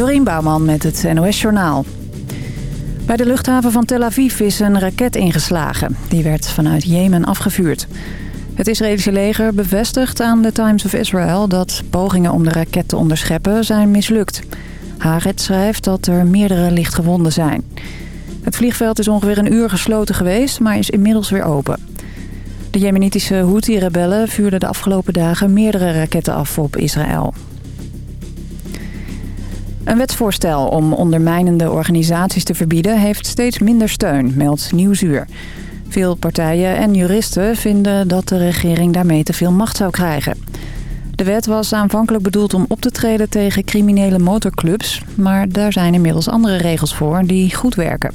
Dorien Bouwman met het NOS Journaal. Bij de luchthaven van Tel Aviv is een raket ingeslagen. Die werd vanuit Jemen afgevuurd. Het Israëlische leger bevestigt aan de Times of Israel... dat pogingen om de raket te onderscheppen zijn mislukt. Haaretz schrijft dat er meerdere lichtgewonden zijn. Het vliegveld is ongeveer een uur gesloten geweest, maar is inmiddels weer open. De jemenitische Houthi-rebellen vuurden de afgelopen dagen meerdere raketten af op Israël. Een wetsvoorstel om ondermijnende organisaties te verbieden heeft steeds minder steun, meldt Nieuwsuur. Veel partijen en juristen vinden dat de regering daarmee te veel macht zou krijgen. De wet was aanvankelijk bedoeld om op te treden tegen criminele motorclubs... maar daar zijn inmiddels andere regels voor die goed werken.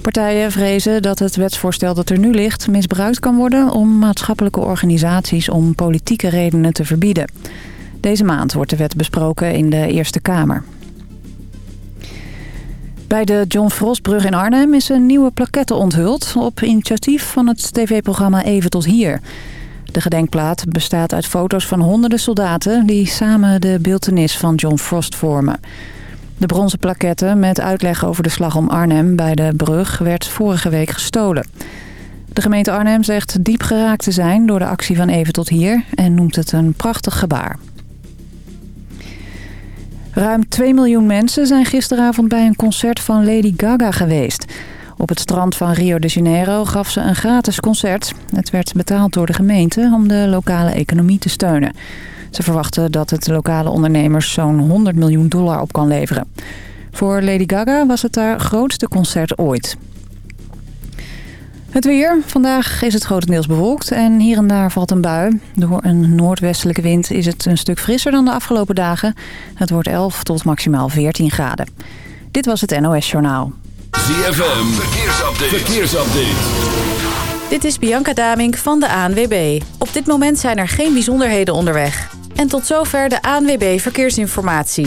Partijen vrezen dat het wetsvoorstel dat er nu ligt misbruikt kan worden... om maatschappelijke organisaties om politieke redenen te verbieden. Deze maand wordt de wet besproken in de Eerste Kamer. Bij de John Frostbrug in Arnhem is een nieuwe plaquette onthuld... op initiatief van het tv-programma Even tot Hier. De gedenkplaat bestaat uit foto's van honderden soldaten... die samen de beeltenis van John Frost vormen. De bronzen plaquette met uitleg over de slag om Arnhem bij de brug... werd vorige week gestolen. De gemeente Arnhem zegt diep geraakt te zijn door de actie van Even tot Hier... en noemt het een prachtig gebaar. Ruim 2 miljoen mensen zijn gisteravond bij een concert van Lady Gaga geweest. Op het strand van Rio de Janeiro gaf ze een gratis concert. Het werd betaald door de gemeente om de lokale economie te steunen. Ze verwachten dat het lokale ondernemers zo'n 100 miljoen dollar op kan leveren. Voor Lady Gaga was het haar grootste concert ooit. Het weer. Vandaag is het grotendeels bewolkt en hier en daar valt een bui. Door een noordwestelijke wind is het een stuk frisser dan de afgelopen dagen. Het wordt 11 tot maximaal 14 graden. Dit was het NOS Journaal. ZFM. Verkeersupdate. Verkeersupdate. Dit is Bianca Damink van de ANWB. Op dit moment zijn er geen bijzonderheden onderweg. En tot zover de ANWB Verkeersinformatie.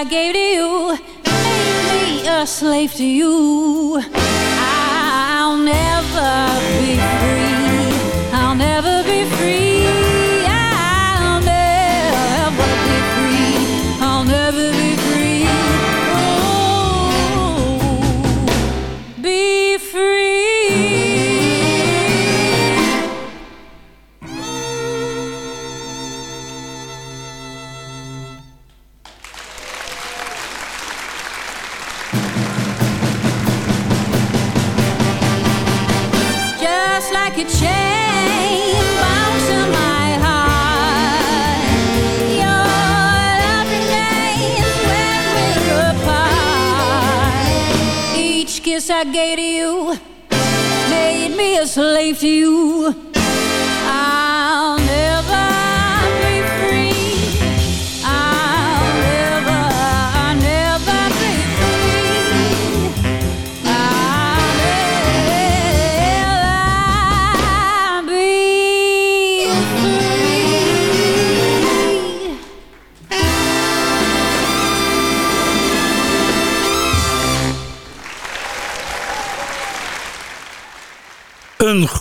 I gave to you made me a slave to you.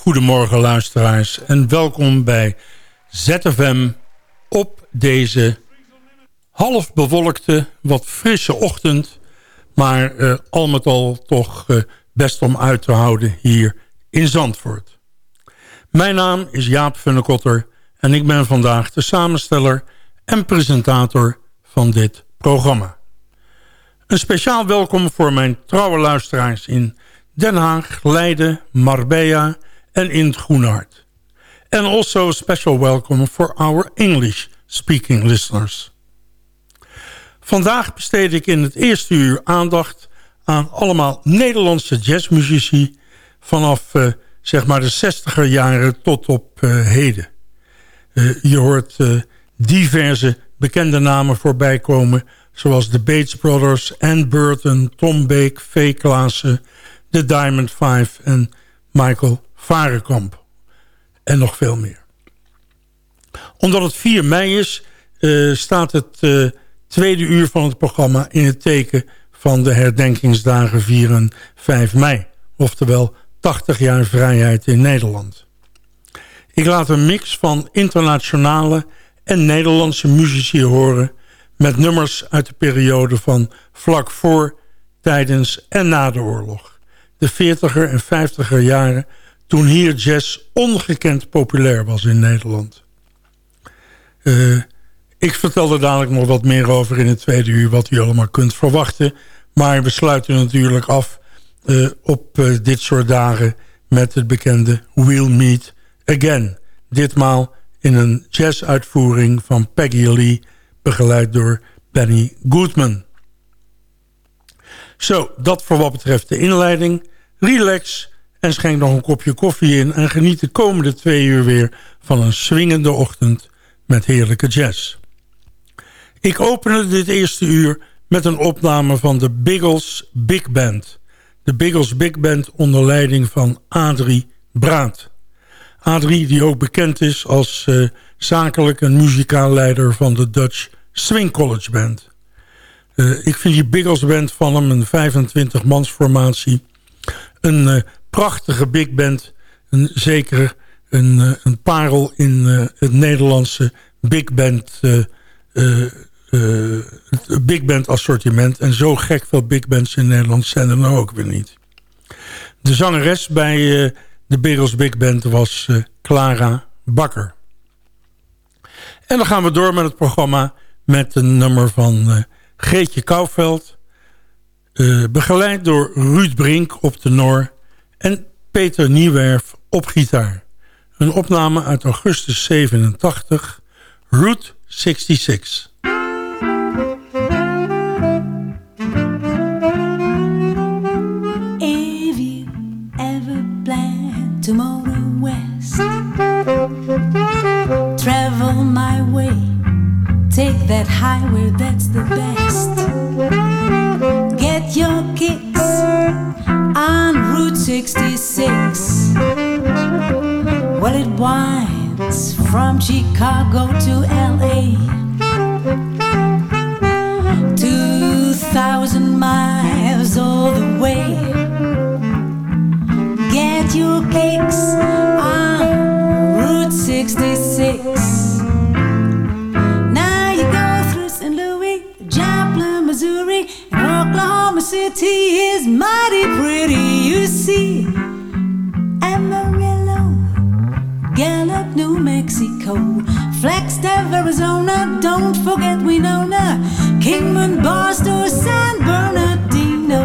Goedemorgen luisteraars en welkom bij ZFM op deze half bewolkte, wat frisse ochtend. Maar eh, al met al toch eh, best om uit te houden hier in Zandvoort. Mijn naam is Jaap Funnekotter en ik ben vandaag de samensteller en presentator van dit programma. Een speciaal welkom voor mijn trouwe luisteraars in Den Haag, Leiden, Marbella en in het Groene Hart. And also special welcome for our English-speaking listeners. Vandaag besteed ik in het eerste uur aandacht aan allemaal Nederlandse jazzmuzici... vanaf eh, zeg maar de 60er jaren tot op eh, heden. Eh, je hoort diverse bekende namen voorbij komen... zoals de Bates Brothers, Ann Burton, Tom Beek, V. Klaassen... de Diamond Five en Michael Varenkamp. En nog veel meer. Omdat het 4 mei is, eh, staat het eh, tweede uur van het programma... in het teken van de herdenkingsdagen 4 en 5 mei. Oftewel 80 jaar vrijheid in Nederland. Ik laat een mix van internationale en Nederlandse muzici horen... met nummers uit de periode van vlak voor, tijdens en na de oorlog. De 40er en 50er jaren toen hier jazz ongekend populair was in Nederland. Eh, ik vertel er dadelijk nog wat meer over in het tweede uur... wat u allemaal kunt verwachten. Maar we sluiten natuurlijk af eh, op eh, dit soort dagen... met het bekende We'll Meet Again. Ditmaal in een jazzuitvoering van Peggy Lee... begeleid door Benny Goodman. Zo, dat voor wat betreft de inleiding. Relax en schenk nog een kopje koffie in... en geniet de komende twee uur weer van een swingende ochtend met heerlijke jazz. Ik opende dit eerste uur met een opname van de Biggles Big Band. De Biggles Big Band onder leiding van Adrie Braat. Adrie die ook bekend is als uh, zakelijk en muzikaal leider van de Dutch Swing College Band. Uh, ik vind die Biggles Band van hem, een 25 mans formatie... een uh, prachtige big band, een, zeker een, een parel in het Nederlandse big band... het big band assortiment. En zo gek veel big bands in Nederland zijn er nou ook weer niet. De zangeres bij de Biggles Big Band was Clara Bakker. En dan gaan we door met het programma met een nummer van Geetje Kouwveld. Begeleid door Ruud Brink op tenor en Peter Nieuwerf op gitaar. Een opname uit augustus 87, Route 66. If you ever plan to west, travel my way, take that highway that's the best. 66. Well, it winds from Chicago to LA. 2,000 miles all the way. Get your kicks on Route 66. City is mighty pretty, you see. Amarillo, Gallup, New Mexico, Flagstaff, Arizona, don't forget Winona, Kingman, Barstow, San Bernardino.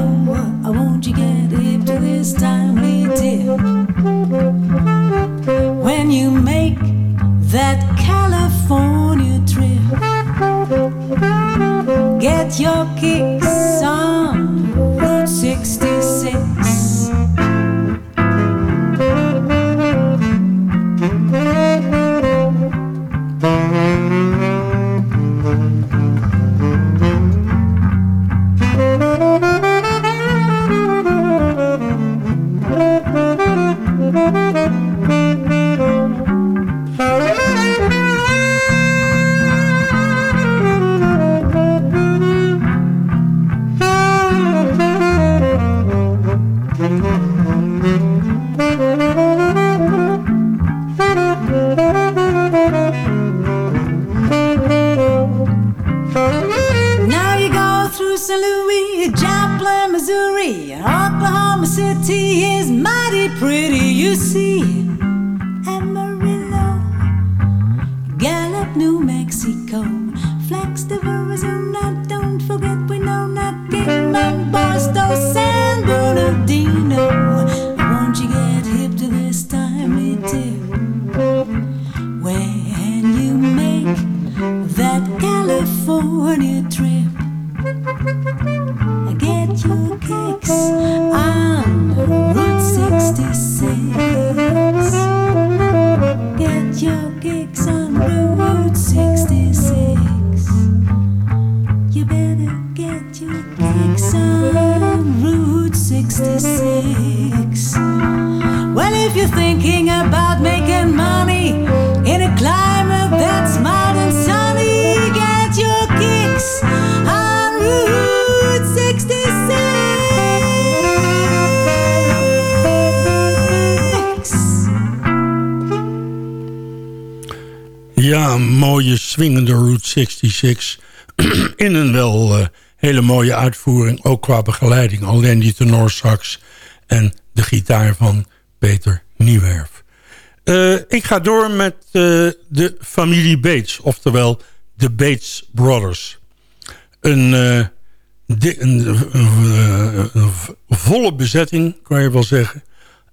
I won't you get hip to this timely tip when you make that California trip. Get your kicks on Route swingende Route 66. In een wel eh, hele mooie uitvoering, ook qua begeleiding. Alleen die tenorsax en de gitaar van Peter Nieuwerf. Eh, ik ga door met eh, de familie Bates, oftewel de Bates Brothers. Een volle bezetting, kan je wel zeggen.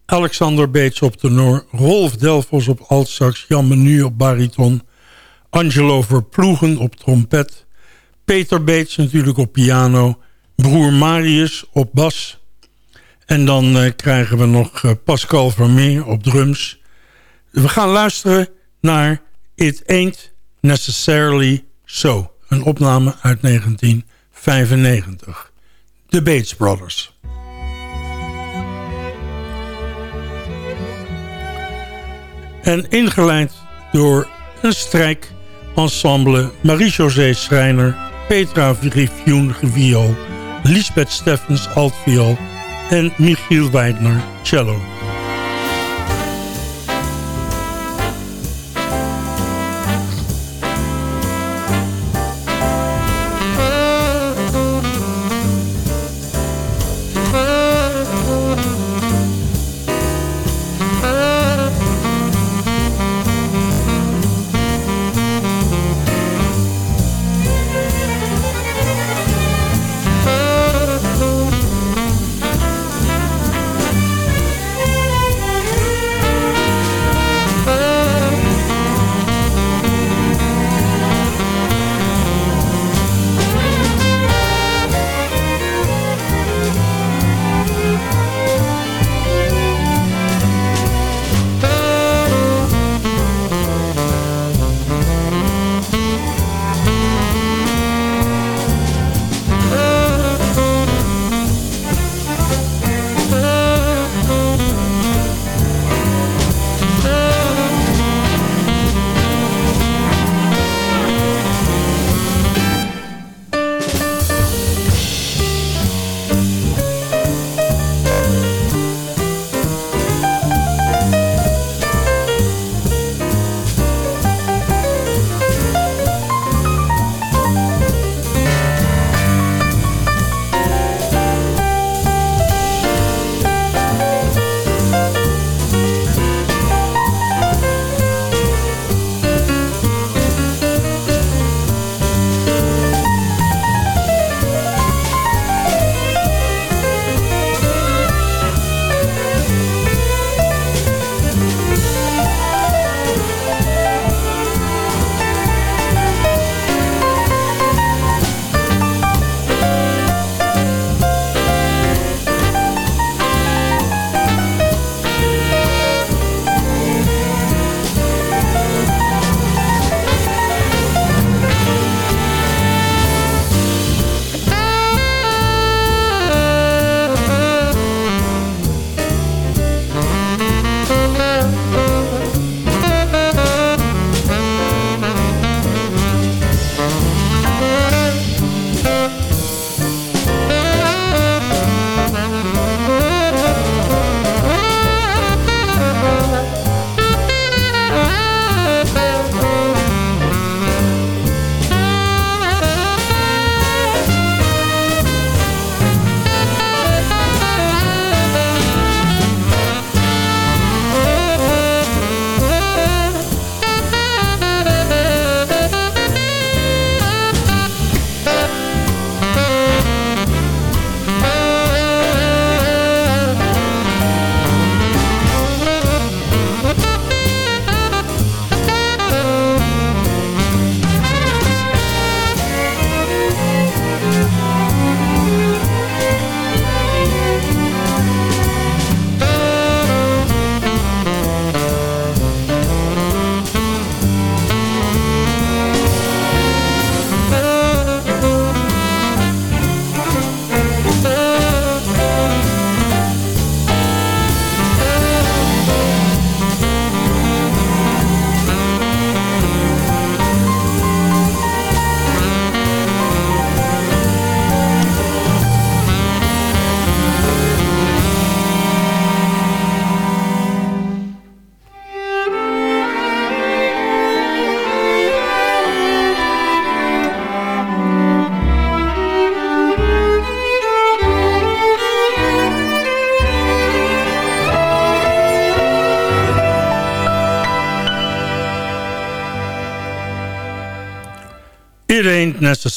Alexander Bates op tenor, Rolf Delfos op altsax, Jan Menu op bariton, Angelo Verploegen op trompet, Peter Bates natuurlijk op piano, broer Marius op bas. En dan eh, krijgen we nog eh, Pascal Vermeer op drums. We gaan luisteren naar It Ain't Necessarily So. Een opname uit 1995. The Bates Brothers. En ingeleid door een strijkensemble Marie-José Schreiner, Petra Griffioen viool, Lisbeth Steffens altviool en Michiel Weidner cello.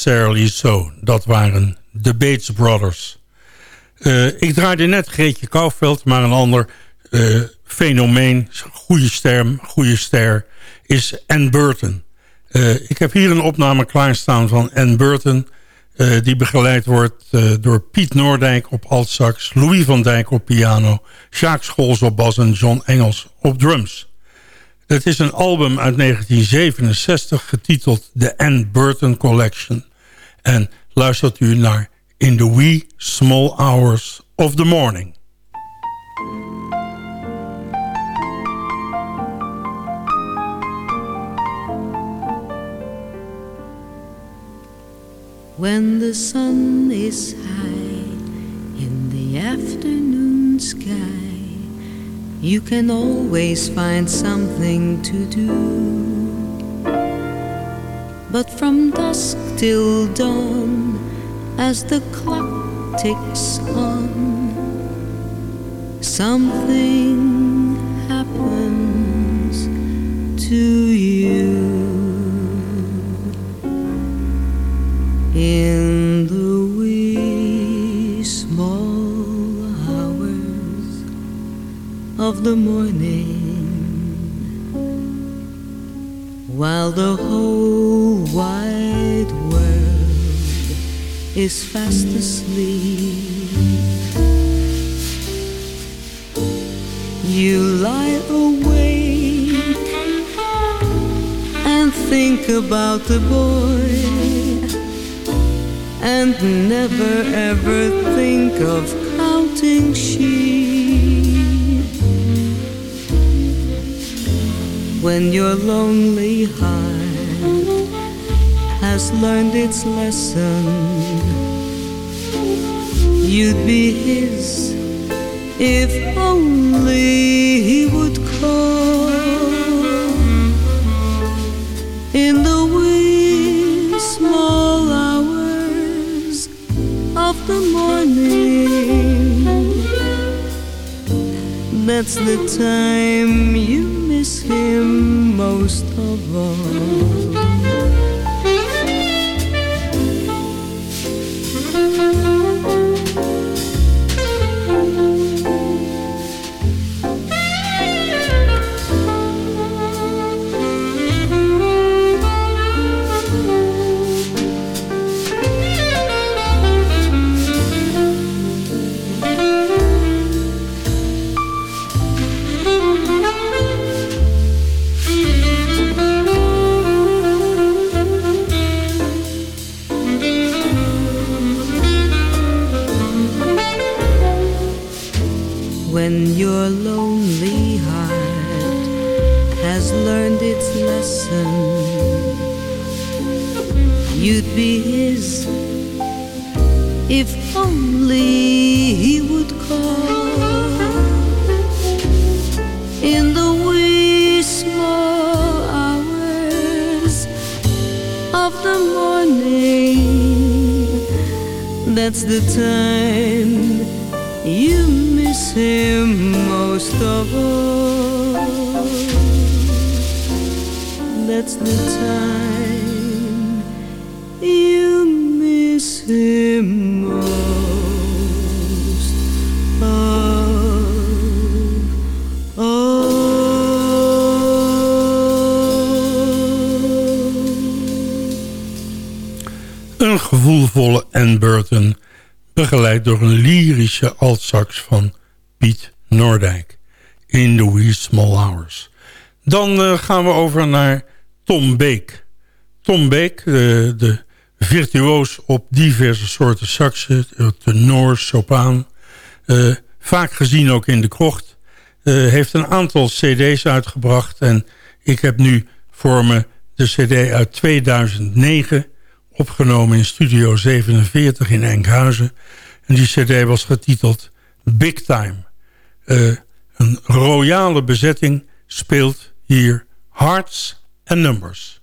Necessarily So. Dat waren de Bates Brothers. Uh, ik draaide net Greetje Kouwveld, maar een ander uh, fenomeen, goede ster, goede ster, is Ann Burton. Uh, ik heb hier een opname klaarstaan van Ann Burton... die begeleid wordt door Piet Noordijk op altsax... Louis van Dijk op piano... Jacques Scholz op bas en John Engels op drums. Het is een album uit 1967 getiteld The Ann Burton Collection. En luistert u naar In the Wee Small Hours of the Morning. When the sun is high in the afternoon sky you can always find something to do. But from dusk till dawn, as the clock ticks on, something happens to you. In the wee small hours of the morning, while the whole wide world is fast asleep. You lie awake and think about the boy and never ever think of counting sheep. When your lonely heart has learned its lesson, you'd be his if only he would call. In the That's the time you miss him most of all. That's the time you miss him most of all. That's the time you miss him most of all. Een gevoelvolle Ann Burton, begeleid door een lyrische altsax van Piet Noordijk. In the wee small hours. Dan eh, gaan we over naar Tom Beek. Tom Beek, eh, de virtuoos op diverse soorten saxen, tenor, sopraan. eh, vaak gezien ook in de krocht. eh, heeft een aantal cd's uitgebracht. En ik heb nu voor me de cd uit 2009 opgenomen in Studio 47 in Enkhuizen. En die cd was getiteld Big Time. Eh, een royale bezetting speelt hier Hearts and Numbers.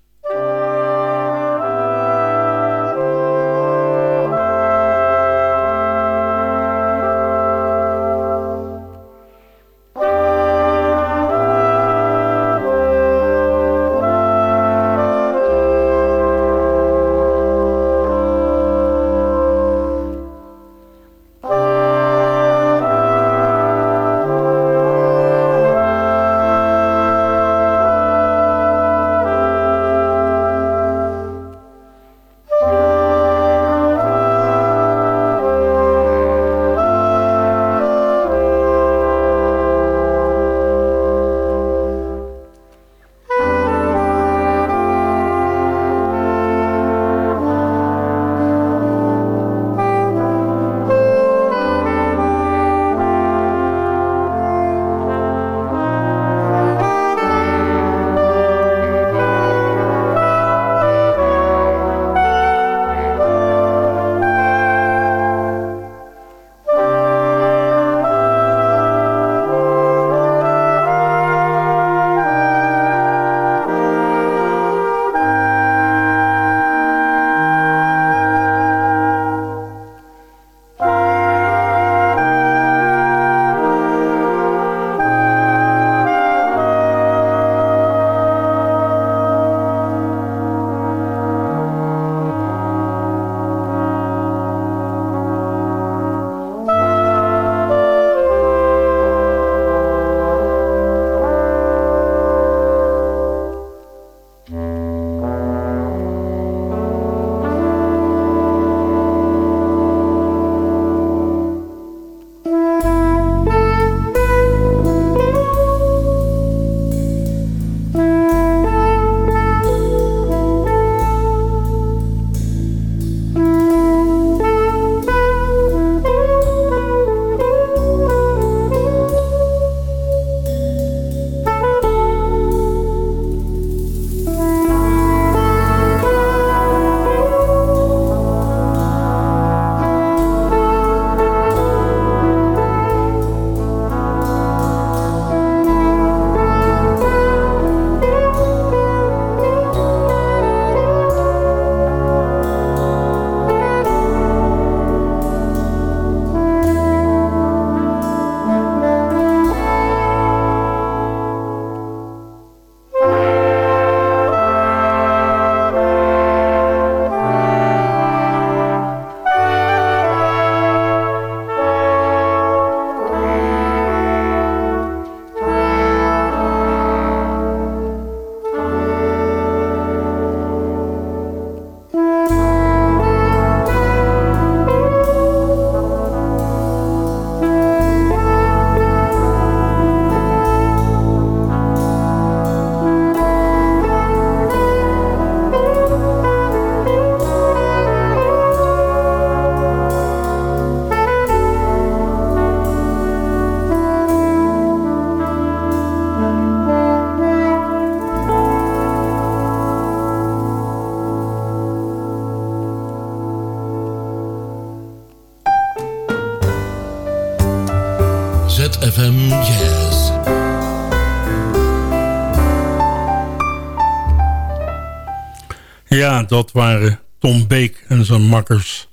Dat waren Tom Beek en zijn makkers.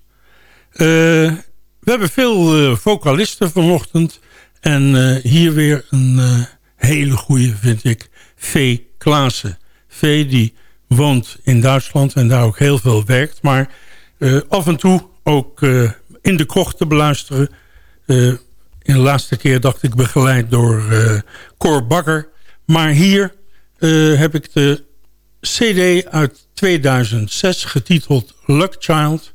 Eh, we hebben veel uh, vocalisten vanochtend. En uh, hier weer een hele goede, vind ik. V. Klaassen. V. die woont in Duitsland en daar ook heel veel werkt. Maar af en toe ook in de krocht te beluisteren. in de laatste keer dacht ik begeleid door Cor Bakker. Maar hier heb ik de cd uit 2006 getiteld Luck Child...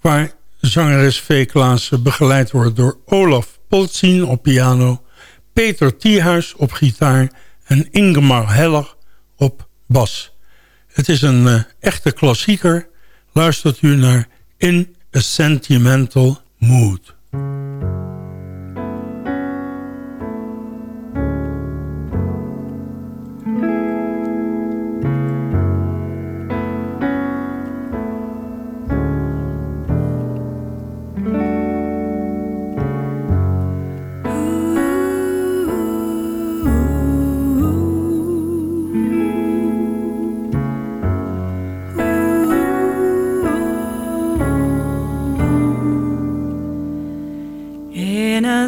waar zangeres V. Klaassen begeleid wordt door Olaf Polzin op piano... Peter Thiehuis op gitaar en Ingemar Heller op bas. Het is een uh, echte klassieker. Luistert u naar In a Sentimental Mood.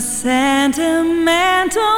Sentimental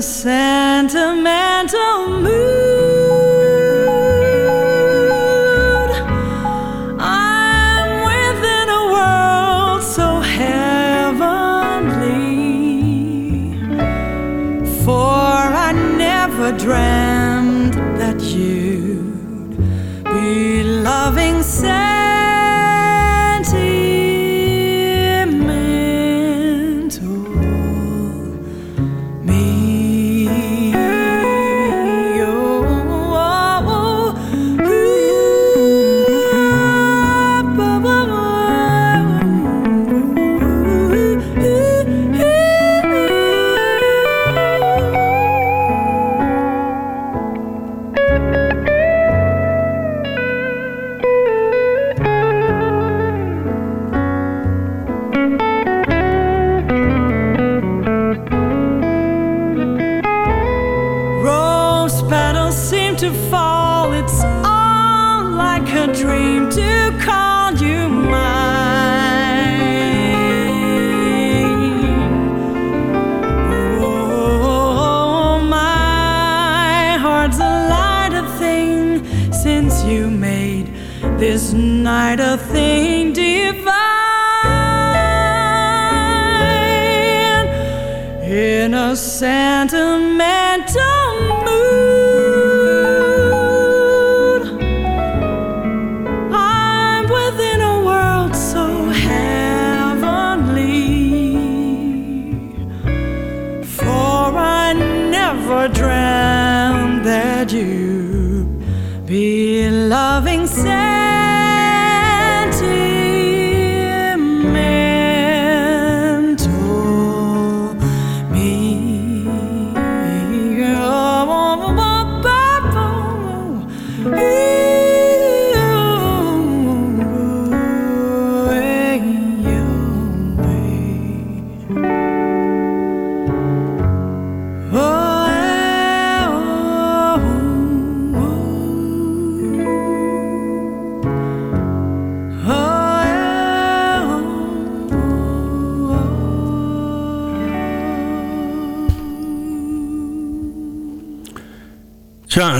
sentimental say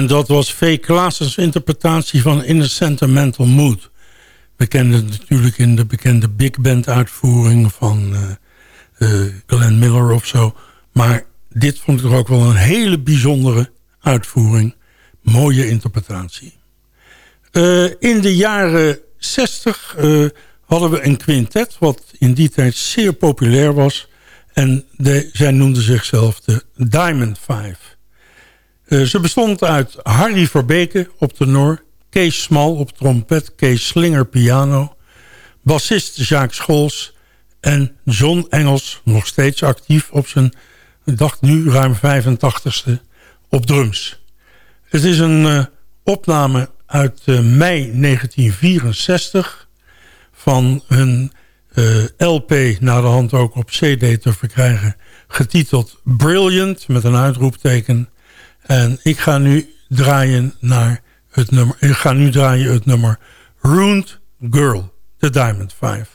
en dat was V. Klaasens interpretatie van In a Sentimental Mood. Het natuurlijk in de bekende big band uitvoering van uh, uh, Glenn Miller of zo. Maar dit vond ik toch ook wel een hele bijzondere uitvoering. Mooie interpretatie. Uh, in de jaren 60 hadden we een quintet wat in die tijd zeer populair was. En de, zij noemden zichzelf de Diamond Five. Uh, ze bestond uit Harry Verbeke op tenor... Kees Smal op trompet, Kees Slinger piano... bassist Jacques Scholz en John Engels... nog steeds actief op zijn, ik dacht nu ruim 85ste, op drums. Het is een uh, opname uit uh, mei 1964... van hun LP naar de hand ook op cd te verkrijgen... getiteld Brilliant, met een uitroepteken... En ik ga nu draaien naar het nummer. Ik ga nu draaien het nummer Ruined Girl, The Diamond Five.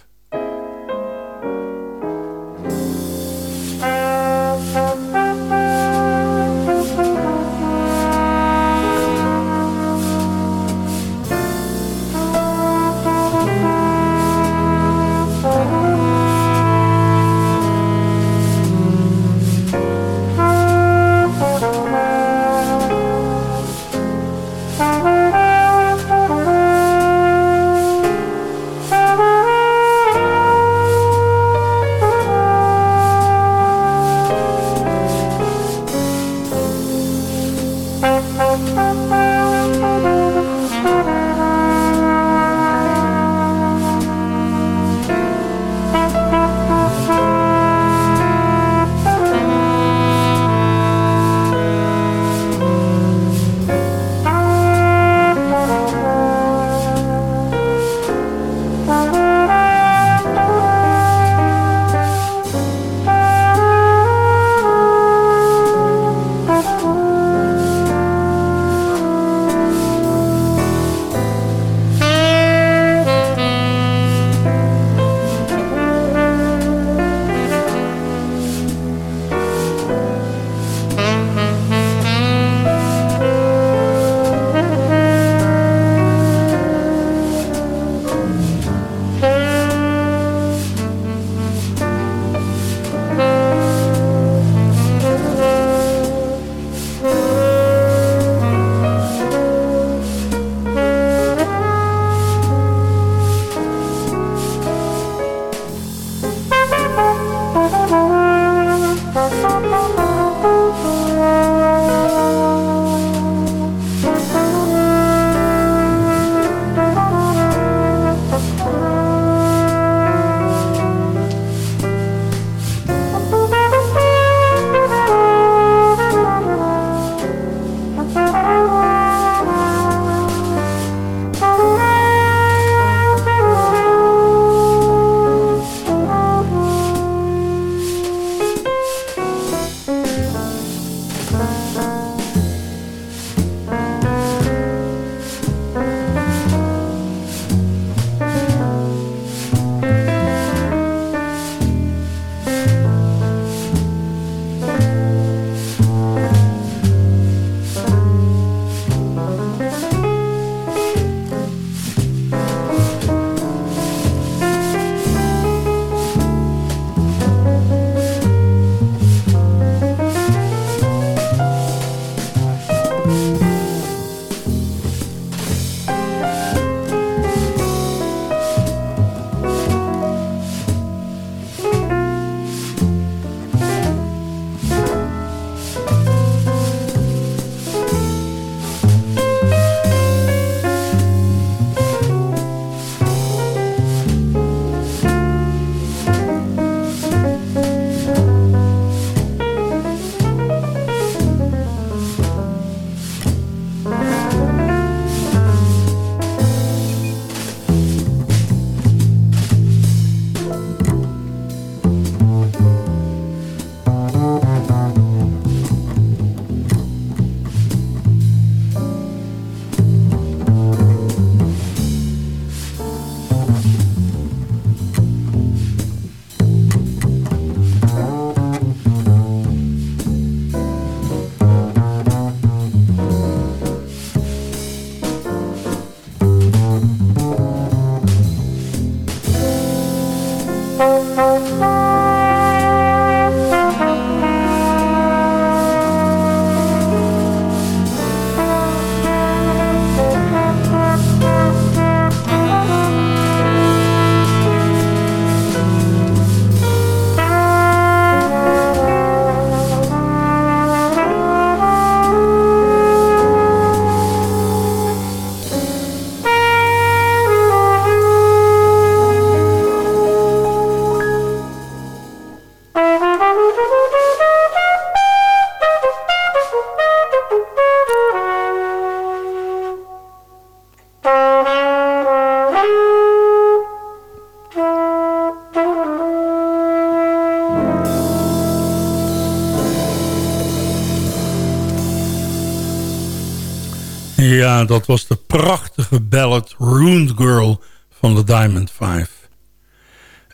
Dat was de prachtige ballad Ruined Girl van de Diamond Five.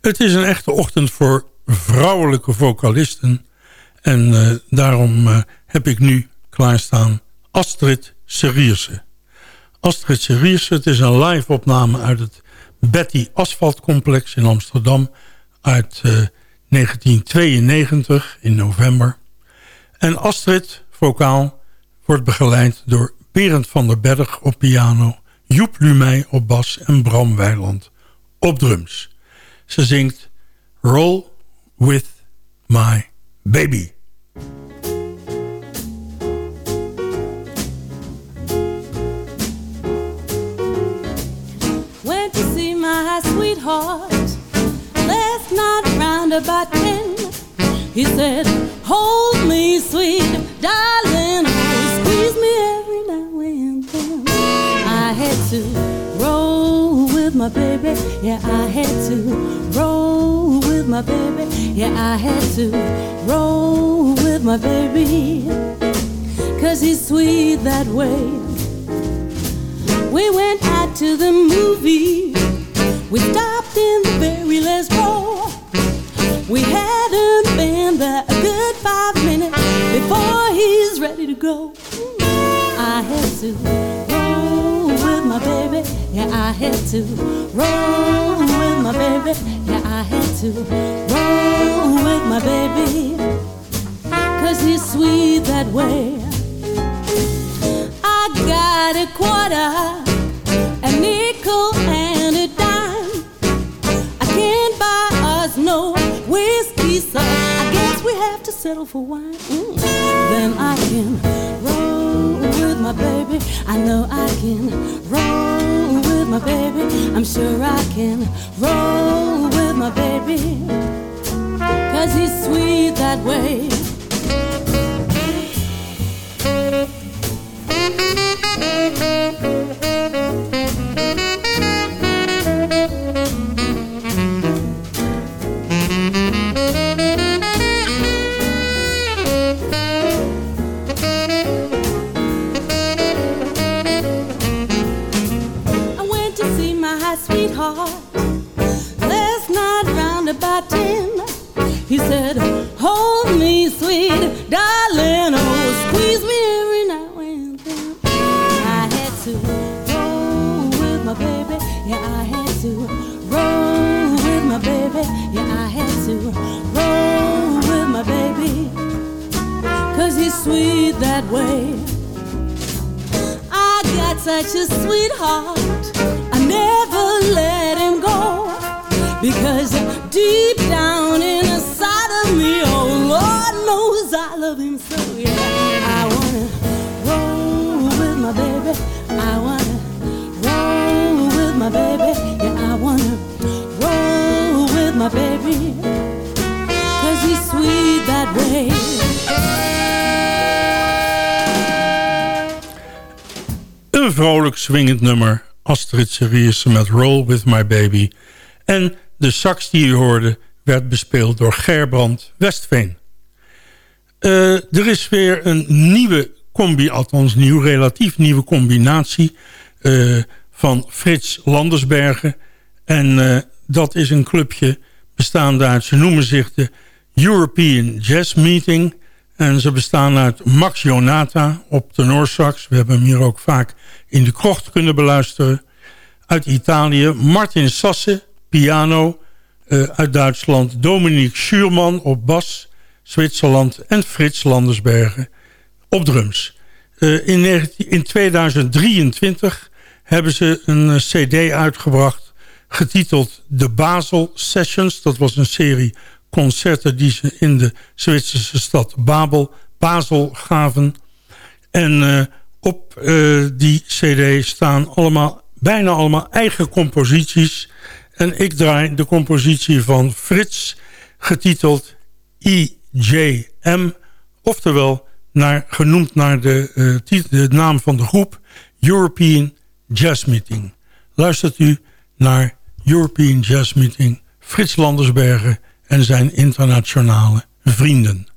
Het is een echte ochtend voor vrouwelijke vocalisten. En uh, daarom uh, heb ik nu klaarstaan Astrid Serierse. Astrid Serierse, het is een live opname uit het Betty Asphalt Complex in Amsterdam... uit uh, 1992 in november. En Astrid, vocaal, wordt begeleid door Berend van der Berg op piano... Joep Lumey op bas en Bram Weiland op drums. Ze zingt Roll With My Baby. Went to see my sweetheart last night round about ten. He said, baby, yeah, I had to roll with my baby, yeah, I had to roll with my baby, cause he's sweet that way. We went out to the movie. We stopped in the very last row. We hadn't been there a good five minutes before he's ready to go. I had to my baby. Yeah, I had to roll with my baby. Yeah, I had to roll with my baby. Cause he's sweet that way. I got a quarter, settle for wine. Mm. Then I can roll with my baby. I know I can roll with my baby. I'm sure I can roll with my baby. Cause he's sweet that way. Said, Hold me, sweet darling, oh, squeeze me every now and then. I had to roll with my baby, yeah, I had to roll with my baby, yeah, I had to roll with my baby, cause he's sweet that way. I got such a sweetheart. I never let him go because deep down baby. Cause sweet that way. Een vrolijk swingend nummer. Astrid Serierse met Roll With My Baby. En de sax die u hoorde werd bespeeld door Gerbrand Westveen. Eh, er is weer een nieuwe combi, althans nieuw, relatief nieuwe combinatie... eh, van Frits Landersbergen. En eh, dat is een clubje bestaande uit, ze noemen zich de European Jazz Meeting... En ze bestaan uit Max Jonata op tenorsax. We hebben hem hier ook vaak in de krocht kunnen beluisteren. Uit Italië Martin Sasse, piano. Uh, uit Duitsland Dominique Schuurman op bas. Zwitserland en Frits Landersbergen op drums. Uh, in, 19, in 2023 hebben ze een uh, cd uitgebracht getiteld The Basel Sessions. Dat was een serie concerten die ze in de Zwitserse stad Babel, Basel gaven. En uh, op uh, die cd staan allemaal, bijna allemaal eigen composities. En ik draai de compositie van Frits, getiteld IJM. Oftewel, naar, genoemd naar de, uh, de naam van de groep European Jazz Meeting. Luistert u naar European Jazz Meeting Frits Landersbergen en zijn internationale vrienden.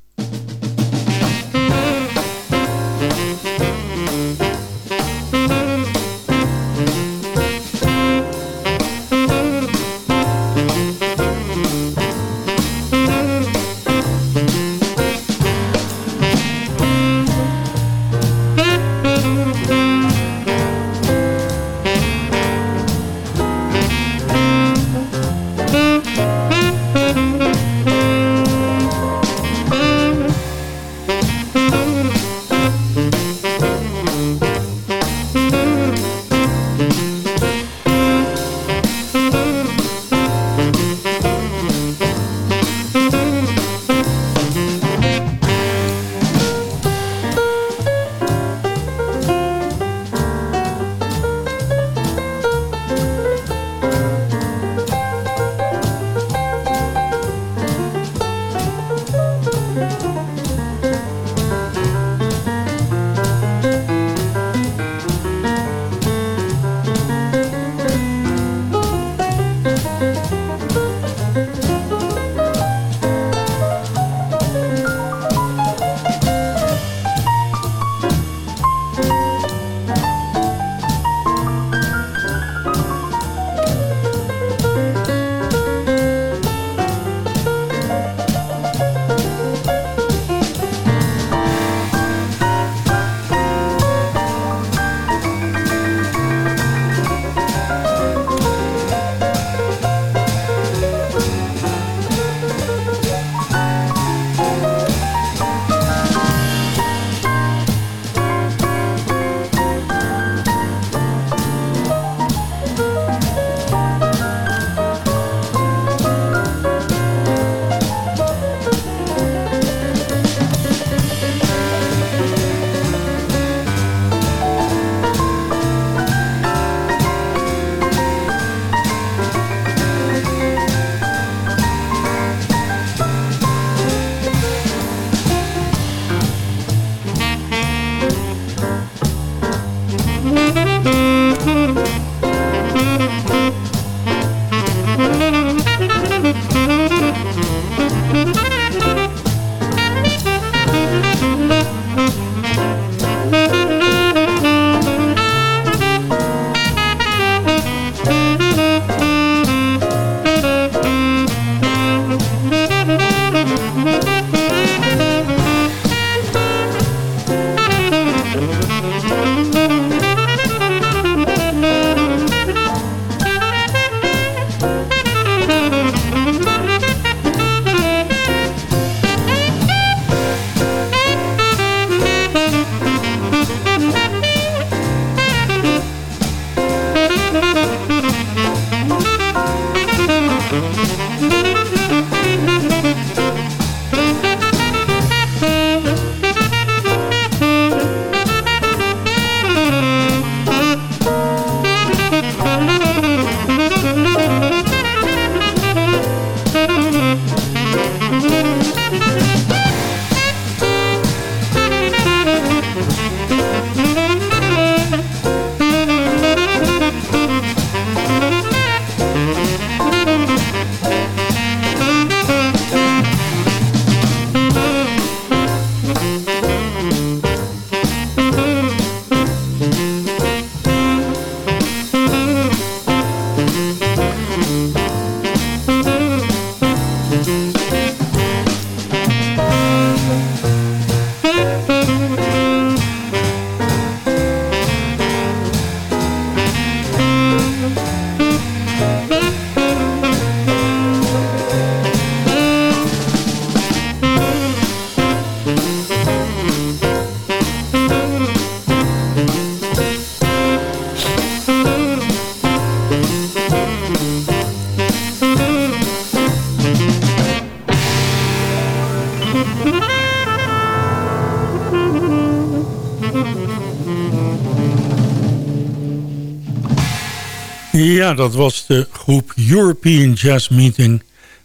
Dat was de groep European Jazz Meeting...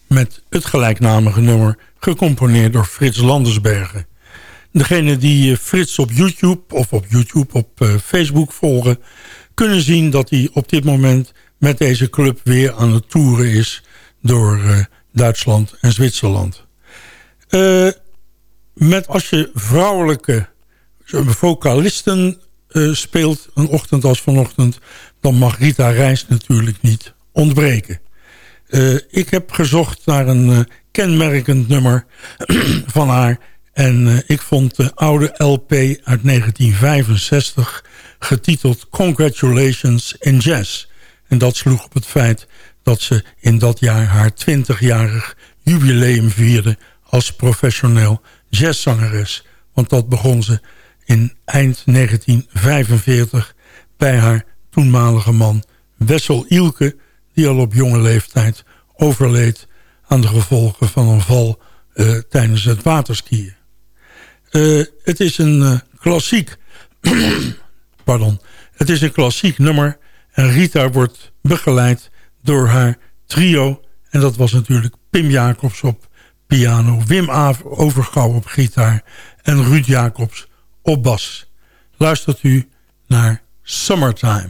met het gelijknamige nummer, gecomponeerd door Frits Landersbergen. Degene die eh, Frits op YouTube of op YouTube op uh, Facebook volgen... kunnen zien dat hij op dit moment met deze club weer aan het toeren is... door uh, Duitsland en Zwitserland. Met als je vrouwelijke vocalisten speelt, een ochtend als vanochtend... dan mag Rita Reis natuurlijk niet ontbreken. Uh, ik heb gezocht naar een uh, kenmerkend nummer van haar... en ik vond de oude LP uit 1965 getiteld Congratulations in Jazz. En dat sloeg op het feit dat ze in dat jaar haar 20-jarig jubileum vierde... als professioneel jazzzangeres. Want dat begon ze in eind 1945 bij haar toenmalige man Wessel Ielke... die al op jonge leeftijd overleed aan de gevolgen van een val uh, tijdens het waterskiën. Uh, het is een uh, klassiek... pardon. Het is een klassiek nummer en Rita wordt begeleid door haar trio. En dat was natuurlijk Pim Jacobs op piano, Wim Overgouw op gitaar en Ruud Jacobs op bas. Luistert u naar Summertime.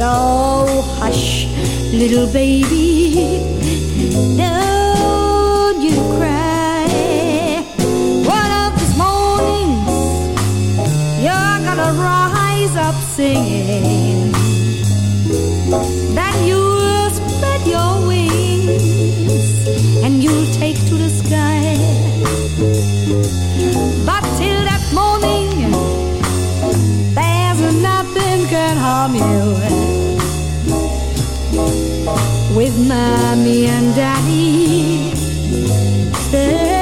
So hush, little baby, don't you cry. One of these mornings, you're gonna rise up singing. Then you'll spread your wings and you'll take to the sky. But till that morning, there's nothing can harm you. With mommy and daddy. Standing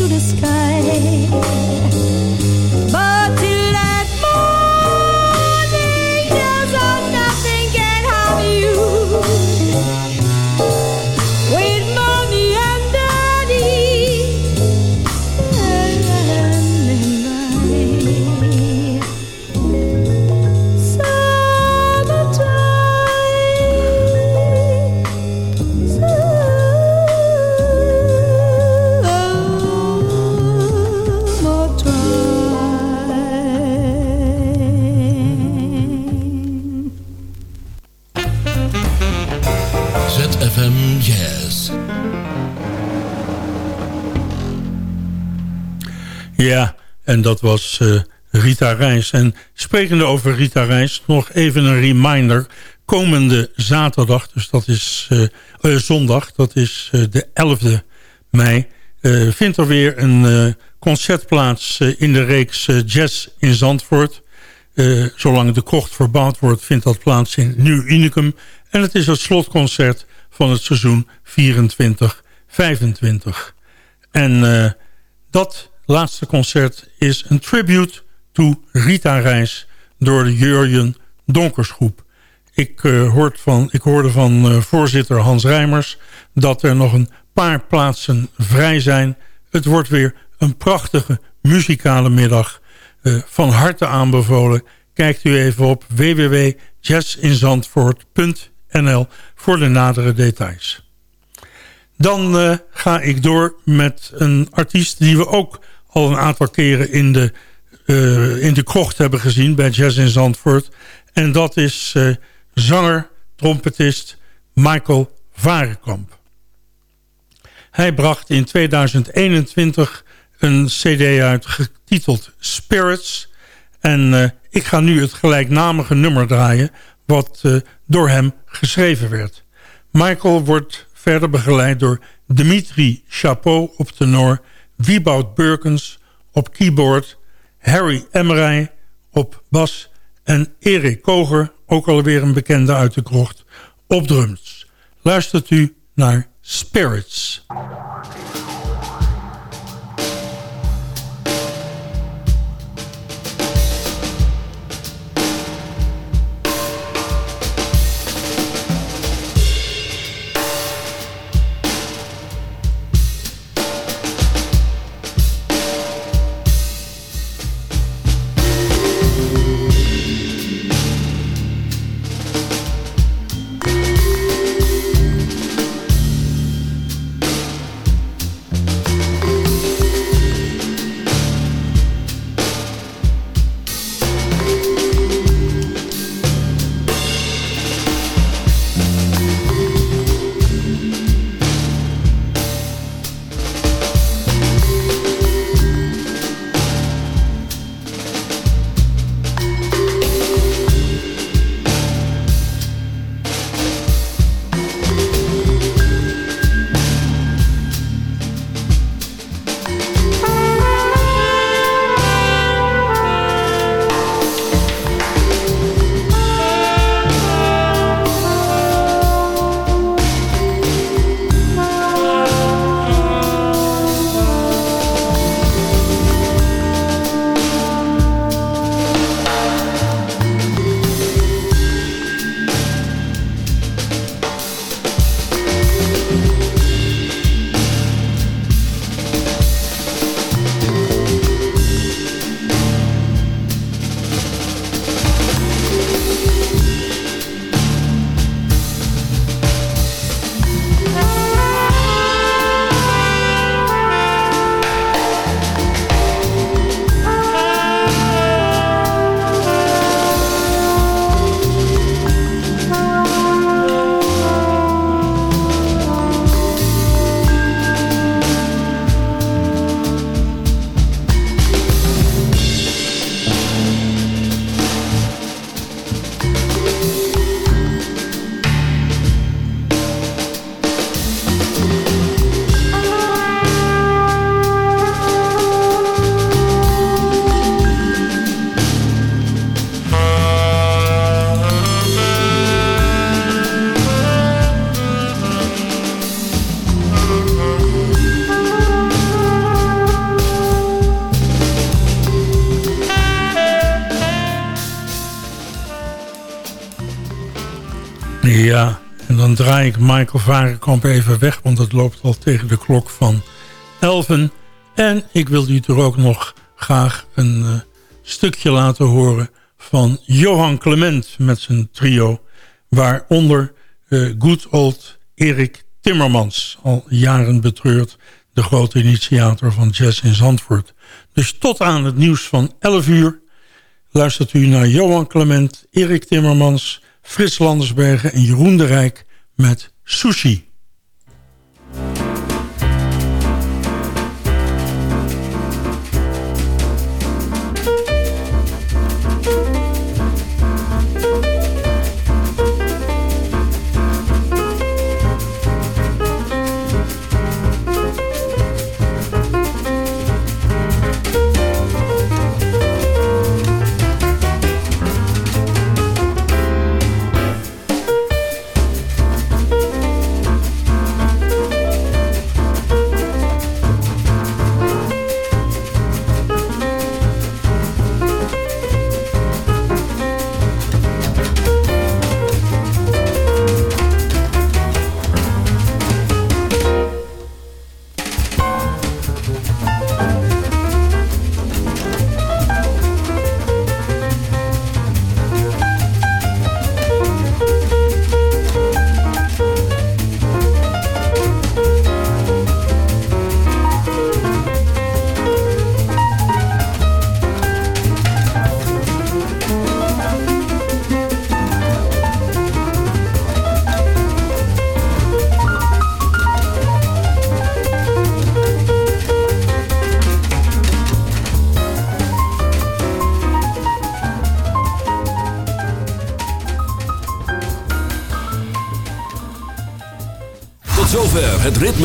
to the sky. En dat was eh, Rita Reis. En sprekende over Rita Reis, nog even een reminder. Komende zaterdag, dus dat is eh, eh, zondag, dat is de 11e mei... vindt er weer een concert plaats in de reeks Jazz in Zandvoort. zolang de krocht verbouwd wordt, vindt dat plaats in Nieuw Unicum. En het is het slotconcert van het seizoen 24-25. En dat laatste concert is een tribute to Rita Reis door de Jurjen Donkersgroep. Ik, uh, hoort van, ik hoorde van uh, voorzitter Hans Rijmers dat er nog een paar plaatsen vrij zijn. Het wordt weer een prachtige muzikale middag. Uh, van harte aanbevolen. Kijkt u even op www.jazzinzandvoort.nl voor de nadere details. Dan ga ik door met een artiest die we ook al een aantal keren in de, uh, in de krocht hebben gezien bij Jazz in Zandvoort. En dat is uh, zanger, trompetist Michael Varenkamp. Hij bracht in 2021 een cd uit getiteld Spirits. En uh, ik ga nu het gelijknamige nummer draaien wat door hem geschreven werd. Michael wordt verder begeleid door Dimitri Chapeau op tenor Wieboud Burkens op keyboard... Harry Emmerij op bas en Erik Koger, ook alweer een bekende uit de krocht, op drums. Luistert u naar Spirits. Draai ik Michael Varenkamp even weg... want het loopt al tegen de klok van 11. En ik wil u er ook nog graag een uh, stukje laten horen... van Johan Clement met zijn trio... waaronder uh, good old Erik Timmermans... al jaren betreurd, de grote initiator van Jazz in Zandvoort. Dus tot aan het nieuws van 11 uur... luistert u naar Johan Clement, Erik Timmermans... Frits Landersbergen en Jeroen de Rijk met Sushi.